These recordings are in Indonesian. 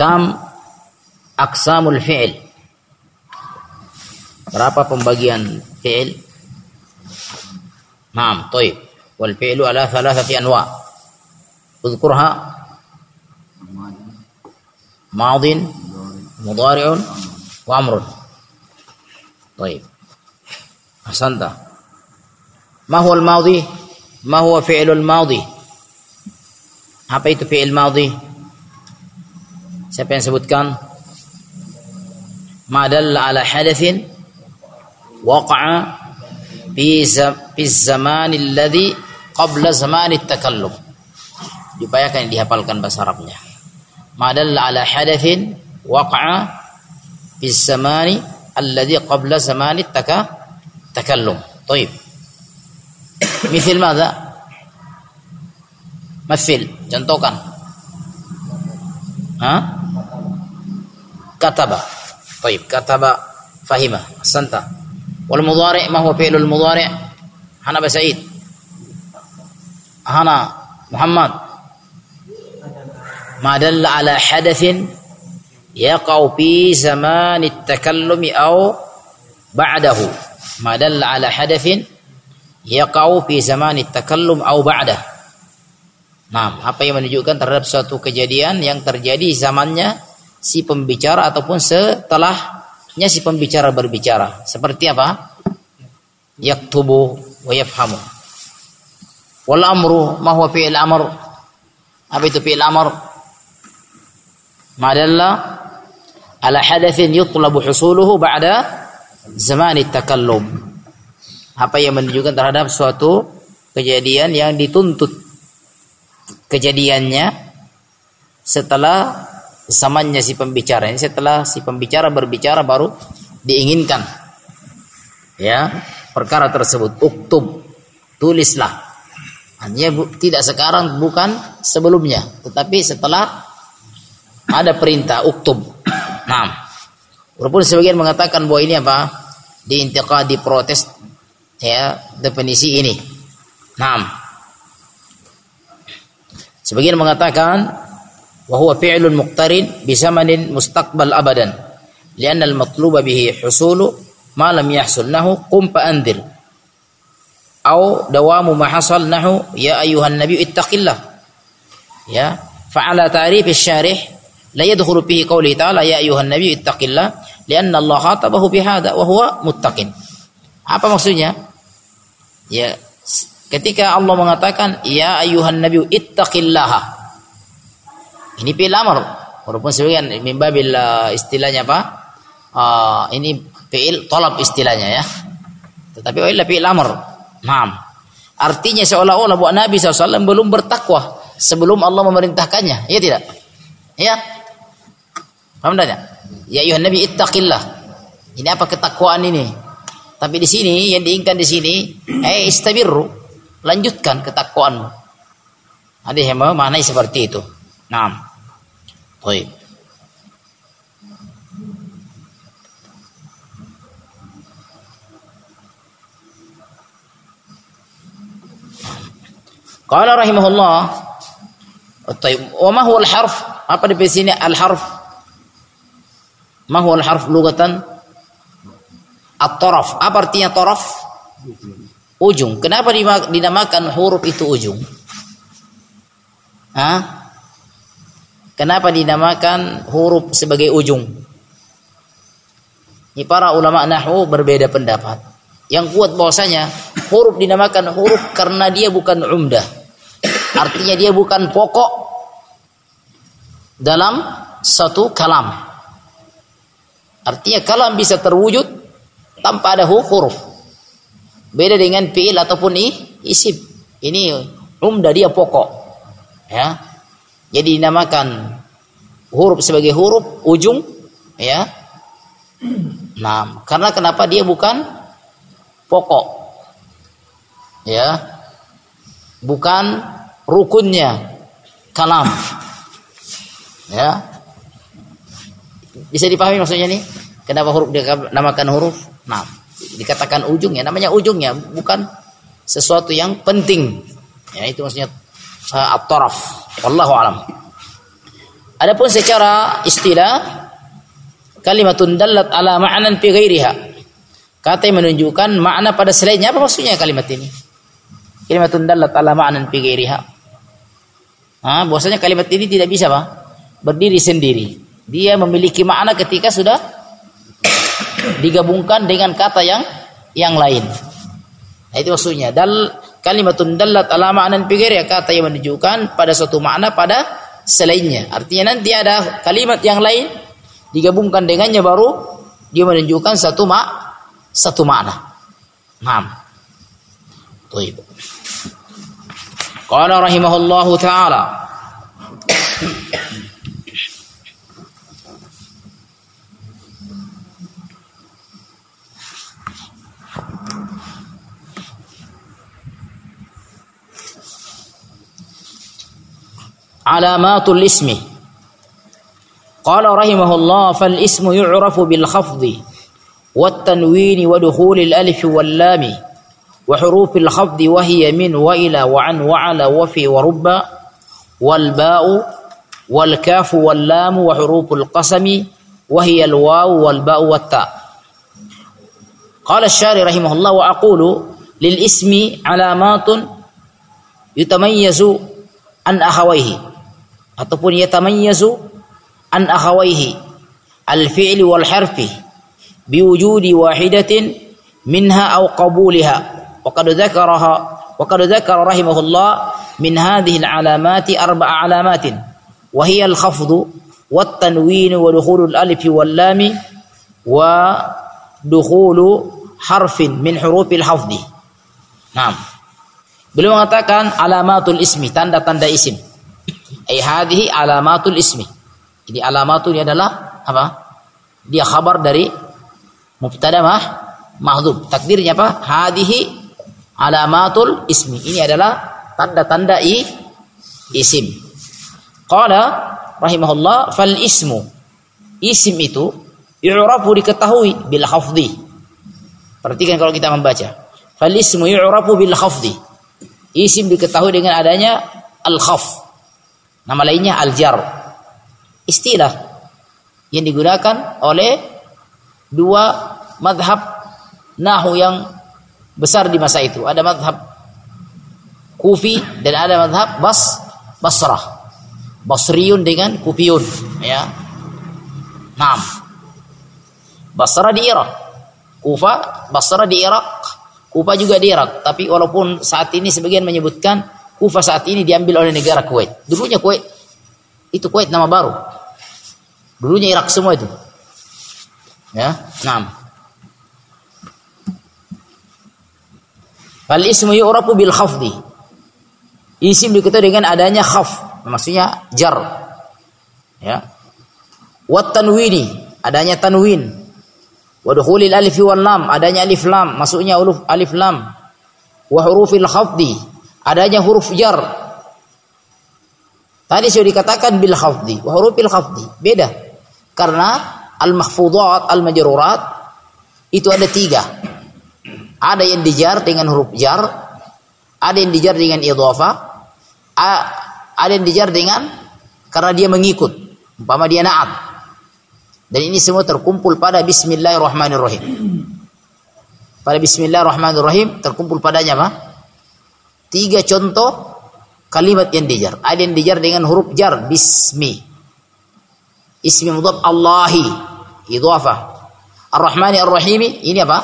Kam aksamul fi'il? Berapa pembagian fi'il? Naam, طيب. والفعل على ثلاثة أنواع. اذكرها ماض مضارع وأمر. طيب. أحسنت. ما هو الماضي؟ ما هو فعل الماضي؟ Apa itu fi'il madhi? Siapa yang sebutkan? Ma dalla ala hadatsin waqa'a fi fi zaman alladhi qabla zaman at-takallum. Diupayakan dihafalkan bahasa Arabnya. Ma dalla ala hadatsin waqa'a fi zaman alladhi qabla zaman at-takallum. طيب. مثل ماذا؟ Mathil, contohkan. Hah? Kataba. Baik, kataba fahima. Santa. Wal mudhari' ma huwa fi'lul mudhari'? Hana Sa'id. Hana Muhammad. Ma dalla ala hadathin yaqau fi zaman at-takallumi aw ba'dahu. Ma dalla ala hadathin yaqau fi zaman at-takallum aw ba'dahu. Nah, apa yang menunjukkan terhadap suatu kejadian yang terjadi zamannya si pembicara ataupun setelahnya si pembicara berbicara. Seperti apa? Yaktubu wa yafhamu. Wal amru ma huwa fi'il amr? Apa itu fi'il amr? Madalla ala hadatsin yutlabu husuluhu ba'da zaman takallum. Apa yang menunjukkan terhadap suatu kejadian yang dituntut kejadiannya setelah zamannya si pembicara. Ini setelah si pembicara berbicara baru diinginkan. Ya perkara tersebut. Uktub. Tulislah. Hanya bu, tidak sekarang bukan sebelumnya. Tetapi setelah ada perintah uktub. Nah walaupun sebagian mengatakan bahwa ini apa? Di protes ya definisi ini. Nah Sebagian mengatakan wa huwa fi'lun muqtarin bi zamanin mustaqbal abadan. Lianna al-matluba bihi husulu ma lam yahsul nahu qum fa andir. Au dawamu ma hasal nahu ya ayuhan nabi ittaqillah. Ya, fa'ala ta'rif asy-syarih la yadkhulu fihi qawli ta'ala ya ayuhan nabi ittaqillah lianna Allah khatabahu bihada wa huwa muttaqin. Apa maksudnya? Ya, Ketika Allah mengatakan, "Ya ayuhan nabi ittaqillaha." Ini fi'il amr. Walaupun sebagian mimbabil uh, istilahnya apa? Uh, ini fi'il tolab istilahnya ya. Tetapi wailah fi'il amr. Naam. Artinya seolah-olah buat Nabi SAW belum bertakwa sebelum Allah memerintahkannya. Ya tidak? Ya. Paham tidak? Ya ayuhan nabi ittaqillah. Ini apa ketakwaan ini? Tapi di sini yang diinginkan di sini, eh istabirru lanjutkan ketakwaanmu. Ada yang maknai seperti itu. Naam. Baik. Qala rahimahullah Taib. Wa ma huwa al-harf? Apa di sini al-harf? Ma huwa al-harf lugatan? At-taraf. Apa artinya taraf? ujung. Kenapa dinamakan huruf itu ujung? Hah? Kenapa dinamakan huruf sebagai ujung? Ini para ulama nahwu berbeda pendapat. Yang kuat bahwasanya huruf dinamakan huruf karena dia bukan umdah. Artinya dia bukan pokok dalam satu kalam. Artinya kalam bisa terwujud tanpa ada huruf. Beda dengan fi'il ataupun i, isim. Ini umdah dia pokok. Ya. Jadi dinamakan huruf sebagai huruf ujung ya. Nah, karena kenapa dia bukan pokok? Ya. Bukan rukunnya kalam. Ya. Bisa dipahami maksudnya nih? Kenapa huruf dinamakan huruf? Nah, dikatakan ujungnya namanya ujungnya bukan sesuatu yang penting ya itu maksudnya uh, at-taraf wallahu alam Adapun secara istilah kalimatun dallat ala ma'nan fi ghairiha. Kata yang menunjukkan makna pada selainnya apa maksudnya kalimat ini? Kalimatun dallat ala ma'nan fi ghairiha. Ah, bahwasanya kalimat ini tidak bisa Pak berdiri sendiri. Dia memiliki makna ketika sudah digabungkan dengan kata yang yang lain. Nah, itu maksudnya. Dal kalimatun dallat ala ma'nan ghairiha kata yang menunjukkan pada suatu makna pada selainnya. Artinya nanti ada kalimat yang lain digabungkan dengannya baru dia menunjukkan satu mak satu makna. Naam. Baik. Qala rahimahullahu taala Alamatul ismi قال رحمه الله فالاسم يعرف بالخفض والتنوين ودخول الألف واللام وحروف الخفض وهي من وإلى وعن وعلى وفي ورب والباء والكاف واللام وحروف القسم وهي الواو والباء والتاء. قال الشاري رحمه الله وأقول للاسم علامات يتميز عن أخويه. Ataupun يتميز an akhawaihi al-fi'li wal harfi biwujudi wahidatin minha aw qabuliha wa qad dzakaraha wa qad dzakara rahimahullah min hadhihi al-alamati arba'a alamatin wa hiya al-khafdu wat tanwin wa dukhulul alif wal lam wa dukhulu harfin min hurufil hafdi. Naam. Beliau mengatakan alamatul ismi, tanda-tanda isim. Ai hadhihi alamatul ismi. Jadi alamatu ini adalah apa? Dia khabar dari mubtada mah mahdhuf. Takdirnya apa? Hadhihi alamatul ismi. Ini adalah tanda-tanda i isim. Qala rahimahullah fal ismu. Isim itu yu'rafu diketahui bil khafdi. Perhatikan kalau kita membaca. Fal ismu yu'rafu bil khafdi. Isim diketahui dengan adanya al khaf. Nama lainnya al jar istilah yang digunakan oleh dua madhab nahu yang besar di masa itu. Ada madhab Kufi dan ada madhab Bas Basrah. Basriun dengan Kufiyun, ya. Naam. Basrah di Irak. Kufa, Basrah di Irak. Kufa juga di Irak. Tapi walaupun saat ini sebagian menyebutkan Kufa saat ini diambil oleh negara Kuwait. Dulunya Kuwait itu Kuwait nama baru. Dulunya Irak semua itu. Ya, enam. Fal ismu yu'rafu bil khafdi. Isim diketahui dengan adanya khaf, maksudnya jar. Ya. Wat tanwini, adanya tanwin. Wa dukhulil alif wal lam, adanya alif lam, maksudnya alif lam. Wa hurufil khafdi, adanya huruf jar. Tadi sudah dikatakan bil khafdi, wa hurufil khafdi. Beda. Karena al-mahfudat, al-majrurat itu ada tiga. Ada yang dijar dengan huruf jar, ada yang dijar dengan idhafah, ada yang dijar dengan karena dia mengikut, umpama dia naat. Dan ini semua terkumpul pada bismillahirrahmanirrahim. Pada bismillahirrahmanirrahim terkumpul padanya apa? Tiga contoh kalimat yang dijar. Ada yang dijar dengan huruf jar, bismi ismi mudhaf Allahi idhafah Ar-Rahmani Ar-Rahimi ini apa?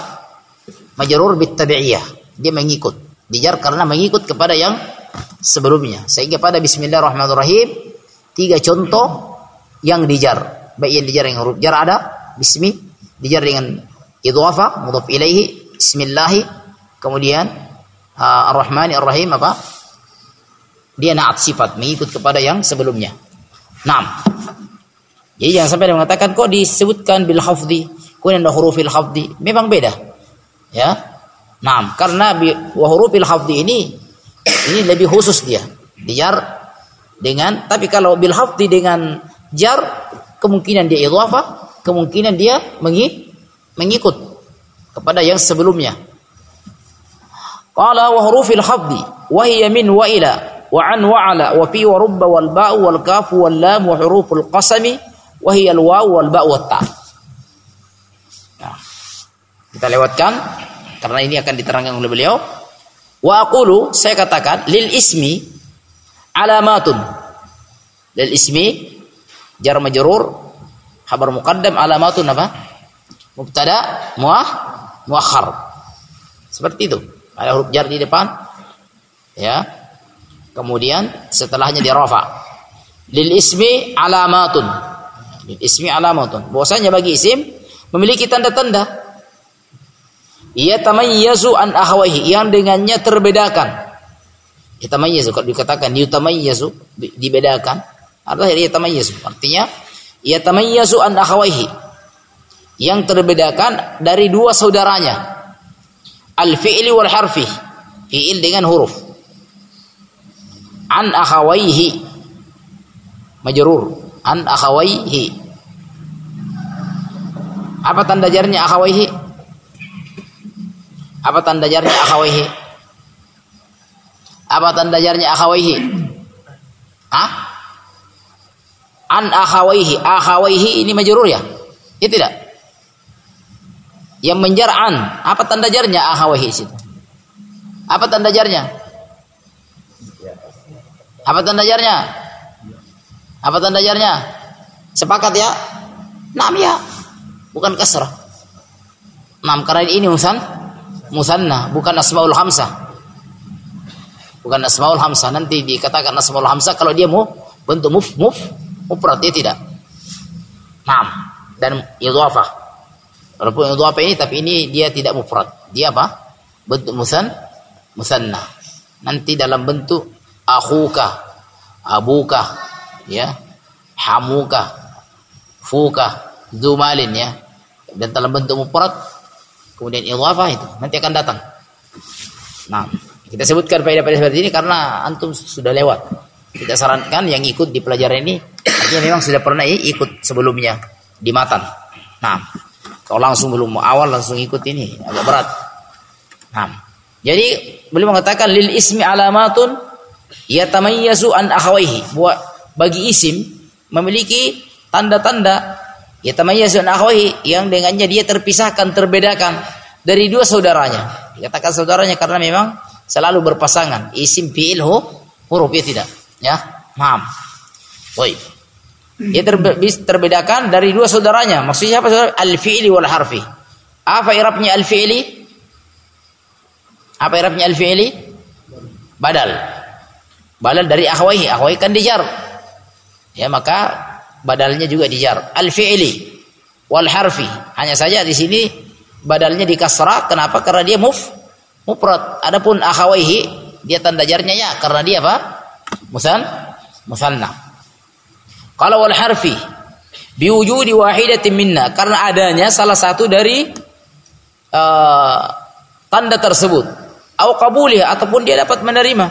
Majrur bit tabi'iyah. Dia mengikut. Dijar karena mengikut kepada yang sebelumnya. Sehingga pada bismillahirrahmanirrahim tiga contoh yang dijar. Baik yang dijar dengan huruf jar ada bismi, dijar dengan idhafah mudhaf ilaihi bismillahi kemudian uh, Ar-Rahmani Ar-Rahim apa? Dia naat sifat mengikut kepada yang sebelumnya. Naam. Jadi jangan sampai dia mengatakan kok disebutkan bil hafdi, kemudian ada hurufil hafdi. Memang beda. Ya. Nah, karena wa hurufil hafdi ini ini lebih khusus dia. Dijar dengan tapi kalau bil hafdi dengan jar kemungkinan dia idhafah, kemungkinan dia mengikut kepada yang sebelumnya. Qala wa hurufil hafdi wa hiya min wa ila wa an wa ala wa fi wa rubba wal ba'u wal kafu wal lam wa huruful qasami wa hiya al waw wal ba' wat ta. Nah, kita lewatkan karena ini akan diterangkan oleh beliau. Wa aqulu saya katakan lil ismi alamatun. Lil ismi jar majrur khabar muqaddam alamatun apa? Mubtada muah muakhar. Seperti itu. Ada huruf jar di depan. Ya. Kemudian setelahnya di rafa. Lil ismi alamatun. Lil ismi alamatun. Bahwasanya bagi isim memiliki tanda-tanda. Ia tamayyazu an ahwaihi yang dengannya terbedakan. Yatamayyazu kalau dikatakan yutamayyazu dibedakan adalah ia tamayyazu. Artinya ia tamayyazu an ahwaihi yang terbedakan dari dua saudaranya. Al-fi'li wal harfi. Fi'il dengan huruf. An akhawaihi. Majrur. An akhawaihi. Apa tanda jarnya akhawaihi? Apa tanda jarnya akhawaihi? Apa tanda jarnya akhawaihi? Hah? An akhawaihi. Akhawaihi ini majrur ya? Ya tidak? Yang menjar an. Apa tanda jarnya akhawaihi situ? Apa tanda jarnya? Apa tanda jarnya? Apa tanda jarnya? Sepakat ya? Nam ya. Bukan kasrah. Nam karena ini musan musanna bukan asmaul hamzah bukan asmaul hamzah nanti dikatakan asmaul hamzah kalau dia mau bentuk muf muf mufrad dia tidak nam dan idhafah walaupun idhafah ini tapi ini dia tidak mufrad dia apa bentuk musan musanna nanti dalam bentuk akhuka abuka ya hamuka fuka zumalin ya dan dalam bentuk mufrad kemudian idhafah itu nanti akan datang. Nah, kita sebutkan faedah-faedah seperti ini karena antum sudah lewat. Kita sarankan yang ikut di pelajaran ini artinya memang sudah pernah ikut sebelumnya di matan. Nah, kalau langsung belum awal langsung ikut ini agak berat. Nah, jadi beliau mengatakan lil ismi alamatun yatamayyazu an akhawaihi. Buat bagi isim memiliki tanda-tanda Yatamayyazu an akhawahi yang dengannya dia terpisahkan, terbedakan dari dua saudaranya. Dikatakan saudaranya karena memang selalu berpasangan. Isim fi'il hu huruf ya tidak. Ya. Maaf. Baik. Dia terbedakan dari dua saudaranya. Maksudnya apa saudara? Al-fi'li wal harfi. Apa irabnya al-fi'li? Apa irabnya al-fi'li? Badal. Badal dari akhwaihi. Akhwaihi kan dijar. Ya maka badalnya juga dijar al fi'li wal harfi hanya saja di sini badalnya di kasrah kenapa karena dia muf mufrad adapun akhawaihi dia tanda jarnya ya karena dia apa musan musanna kalau wal harfi biwujudi wahidatin minna karena adanya salah satu dari uh, tanda tersebut au qabulih ataupun dia dapat menerima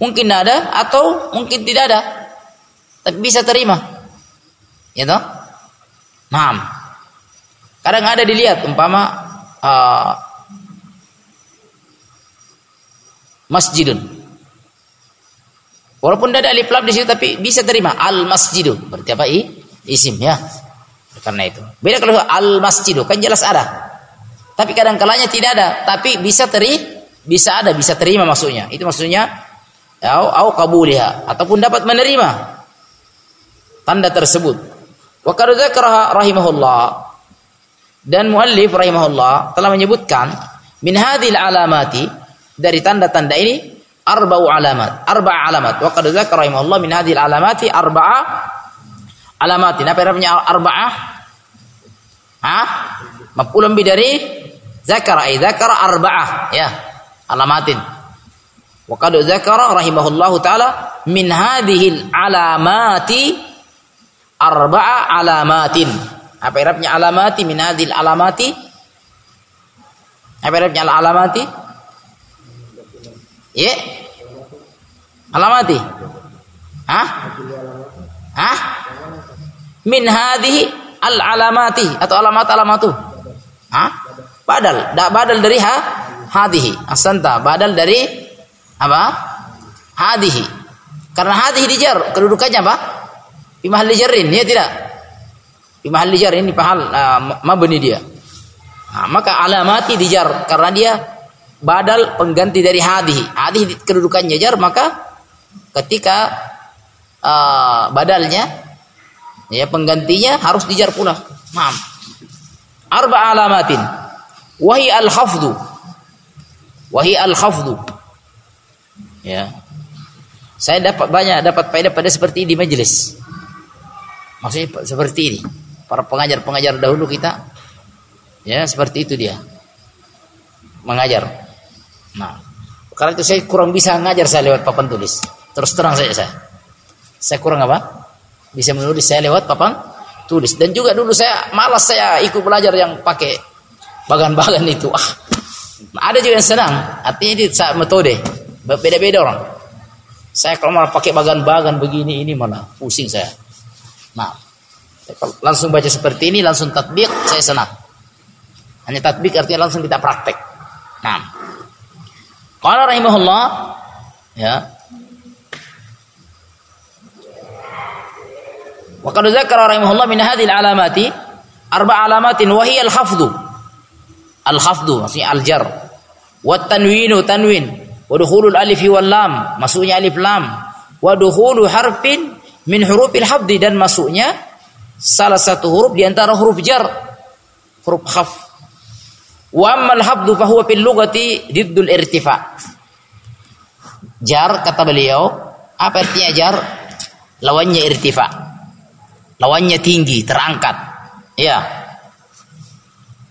mungkin ada atau mungkin tidak ada tapi bisa terima Ya toh? Naam. Kadang ada dilihat umpama uh, masjidun. Walaupun tidak ada alif lam di situ tapi bisa terima al masjidu. Berarti apa? I? Isim ya. Karena itu. Beda kalau al masjidu kan jelas ada. Tapi kadang kalanya tidak ada, tapi bisa teri bisa ada, bisa terima maksudnya. Itu maksudnya au au kabuliha ataupun dapat menerima tanda tersebut. Wa qad rahimahullah dan muallif rahimahullah telah menyebutkan min hadhil alamati dari tanda-tanda ini arba'u alamat, arba'a alamat. Wa qad dzakara rahimahullah min hadhil alamati arba'a alamatin. Apa artinya arba'ah? Hah? Maf'ulun bi dari zakara ay zakara arba'ah ya alamatin. Wa qad dzakara rahimahullahu taala min hadhil alamati arba'a alamatin. Apa irabnya alamati min hadhil alamati? Apa irabnya alamati? Ya. Alamati. Hah? Hah? Min hadhihi al alamati atau alamat alamatu. Hah? Badal, da badal dari ha hadhihi. Asanta, badal dari apa? Hadhihi. Karena hadhi dijar, kedudukannya apa? Fi mahalli jarrin, ya tidak? Fi mahalli jar ini pahal uh, mabni dia. Nah, maka alamati dijar karena dia badal pengganti dari hadhi. Hadhi kedudukannya jar maka ketika uh, badalnya ya penggantinya harus dijar pula. Maaf. Arba alamatin. Wahi al-khafdu. Wahi al-khafdu. Ya. Saya dapat banyak dapat faedah pada seperti di majelis. Maksudnya seperti ini. Para pengajar-pengajar dahulu kita ya seperti itu dia. Mengajar. Nah, karena itu saya kurang bisa ngajar saya lewat papan tulis. Terus terang saja saya. Saya kurang apa? Bisa menulis saya lewat papan tulis. Dan juga dulu saya malas saya ikut belajar yang pakai bagan-bagan itu. Ah, ada juga yang senang. Artinya itu saat metode. Beda-beda orang. Saya kalau malah pakai bagan-bagan begini ini malah pusing saya. Nah, langsung baca seperti ini, langsung tatbik, saya senang. Hanya tatbik artinya langsung kita praktek. Nah, kalau rahimahullah, ya. Wa qad dzakara rahimahullah min hadhihi alamati arba alamatin wa hiya al-khafdu. Al-khafdu maksudnya al-jar. Wa tanwinu tanwin wa dukhulul alif wal lam masuknya alif lam wa dukhulu harfin min hurufil dan masuknya salah satu huruf di antara huruf jar huruf khaf wa ammal habdu fa huwa fil lughati diddul irtifa jar kata beliau apa artinya jar lawannya irtifa lawannya tinggi terangkat ya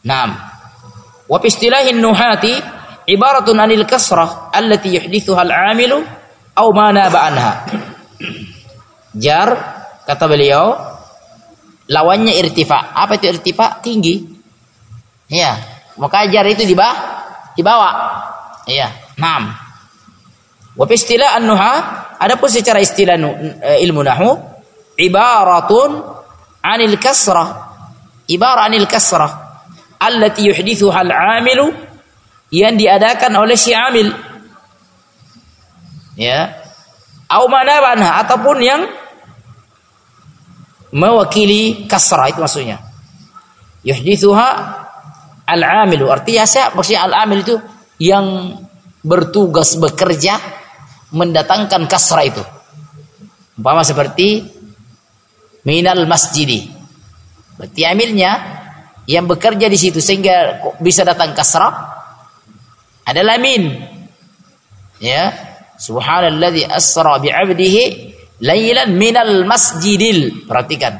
Naam. Wa fi istilahin nuhati ibaratun anil kasrah allati yuhdithuha al-amilu aw ma naba anha. Jar kata beliau lawannya irtifa. Apa itu irtifa? Tinggi. Ya, maka jar itu di bawah, di bawah. Iya, enam. Wa istilah an-nuha adapun secara istilah eh, ilmu nahwu ibaratun anil kasrah. Ibarat anil kasrah allati yuhdithuha al-amilu yang diadakan oleh si amil ya au manabanha ataupun yang mewakili kasrah itu maksudnya yuhdithuha al-amilu. Artinya siapa maksudnya al-amil itu yang bertugas bekerja mendatangkan kasrah itu. Umpama seperti minal masjidi. Berarti amilnya yang bekerja di situ sehingga bisa datang kasrah adalah min ya. Subhanalladzi asra bi 'abdihi lailan minal masjidil. Perhatikan.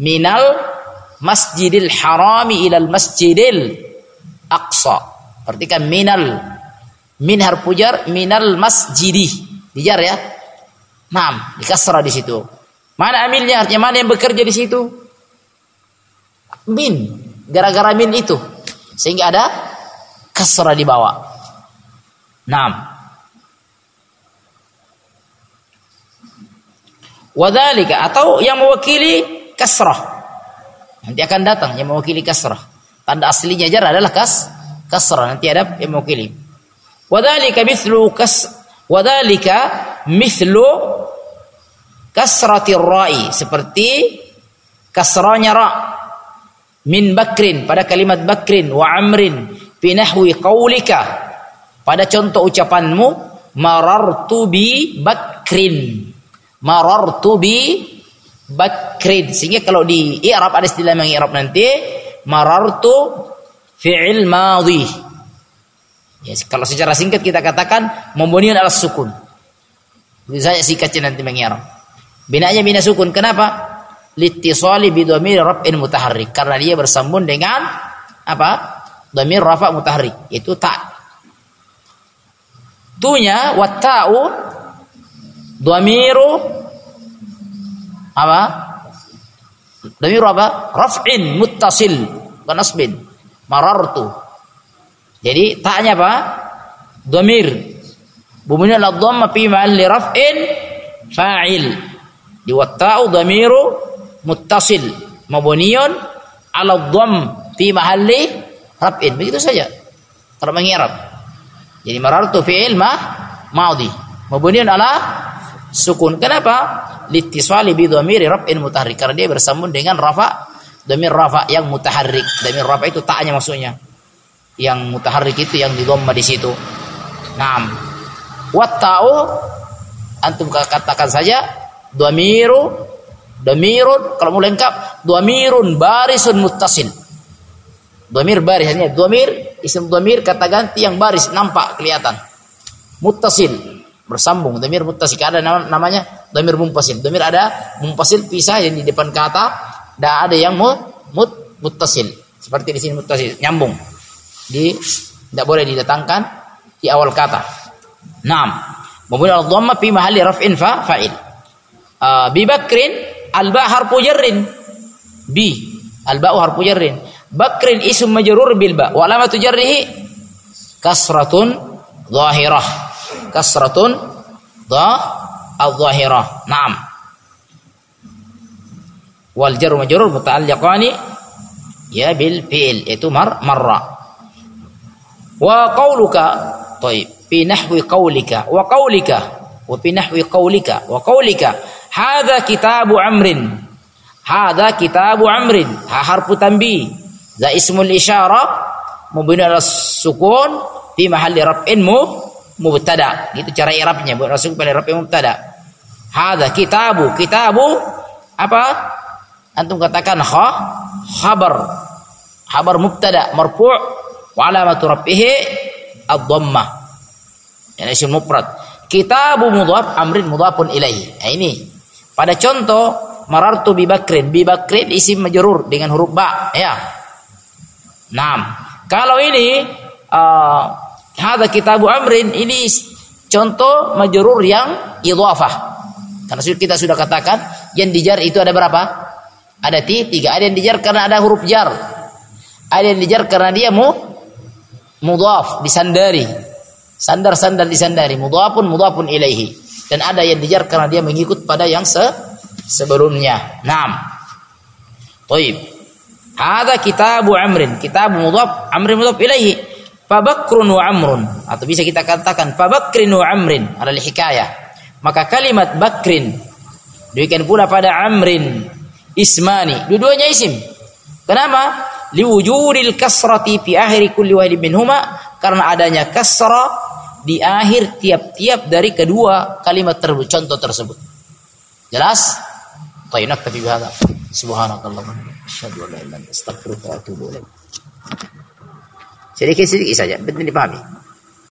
Minal masjidil harami ilal masjidil aqsa perhatikan minal min harfu jar minal masjidi dijar ya Naam, dikasrah di situ. Mana amilnya? Artinya mana yang bekerja di situ? Min, gara-gara min itu. Sehingga ada kasrah di bawah. Naam. Wadhalika atau yang mewakili kasrah. Nanti akan datang yang mewakili kasrah. Tanda aslinya jar adalah kas kasrah. Nanti ada yang mewakili. Wadhalika mithlu kas wadhalika mithlu kasratir ra'i seperti kasranya ra min bakrin pada kalimat bakrin wa amrin fi nahwi qaulika pada contoh ucapanmu marartu bi bakrin. Marartu bi bakrin. Sehingga kalau di i'rab ada istilah yang i'rab nanti marartu fi'il madhi. Ya, kalau secara singkat kita katakan membunian alas sukun. Itu saja singkatnya nanti mengi'rab. Binanya bina sukun. Kenapa? Litisali bidhamir raf'in mutaharrik. Karena dia bersambung dengan apa? Dhamir rafa mutaharrik. Itu tak tunya watta'u dhamiru apa? Dhamiru apa? Raf'in muttasil bukan nasbin. Marartu. Jadi taknya apa? Dhamir. Bumbunya la dhamma fi ma'alli raf'in fa'il. Di watta'u dhamiru muttasil mabniun ala dhamm fi mahalli raf'in. Begitu saja. Kalau mengirab. Jadi marartu fi'il ma maudi. Mabniun ala sukun. Kenapa? Litiswali bi dhamiri raf'in mutaharrik. Karena dia bersambung dengan rafa dhamir rafa yang mutaharrik. Dhamir rafa itu ta'nya maksudnya. Yang mutaharrik itu yang di di situ. Naam. Wat ta'u antum katakan saja dhamiru dhamirun kalau mau lengkap dhamirun barisun muttasil. Dhamir baris hanya dhamir isim dhamir kata ganti yang baris nampak kelihatan. Muttasil bersambung dhamir muttasil ada namanya dhamir mumpasil dhamir ada mumpasil pisah yang di depan kata dan ada yang mut, mut muttasil. Seperti di sini muttasil nyambung. Di tidak boleh didatangkan di awal kata. Enam memulai dhamma fi mahalli raf'in fa fa'il. Uh, bi bakrin al ba harfu jarrin. Bi al ba harfu jarrin. Bakrin ism majrur bil ba. Wa alamatu jarrihi kasratun zahirah. Kasratun dha al-zahirah. Naam wal jar majrur muta'alliqani ya bil fi'il. Itu mar marra. Wa qauluka taib fi nahwi qaulika wa qaulika wa fi nahwi qaulika wa qaulika hadza kitabu amrin hadza kitabu amrin ha harfu tanbih za ismul isyara mubni ala sukun fi mahalli raf'in mu mubtada. Itu cara i'rabnya buat rasul pada raf'in mubtada. Hadza kitabu kitabu apa? Antum katakan kha khabar. Khabar mubtada marfu' wa alamatu rafihi ad-dhammah. Ini isim mufrad. Kitabu mudhaf amrin mudhafun ilaihi. Nah, ini. Pada contoh marartu bi bakrin. Bi bakrin isim majrur dengan huruf ba, ya. Naam. Kalau ini uh, Hada kitabu amrin ini contoh majrur yang idhafah. Karena kita sudah katakan yang dijar itu ada berapa? Ada tiga. Ada yang dijar karena ada huruf jar. Ada yang dijar karena dia mu mudhaf disandari. Sandar-sandar disandari. Mudhafun mudhafun ilaihi. Dan ada yang dijar karena dia mengikut pada yang se sebelumnya. Naam. Baik. Hada kitabu amrin. Kitabu mudhaf amrin mudhaf ilaihi. Fabakrun wa amrun atau bisa kita katakan fabakrin wa amrin adalah hikayah. Maka kalimat bakrin demikian pula pada amrin ismani dua-duanya isim. Kenapa? Liwujudil kasrati fi akhir kulli wahid minhuma karena adanya kasrah di akhir tiap-tiap dari kedua kalimat tersebut contoh tersebut. Jelas? Tayyib naktafi bihadza. Subhanakallahumma asyhadu an la ilaha astaghfiruka wa atubu ilaik. Sedikit-sedikit saja, penting dipahami.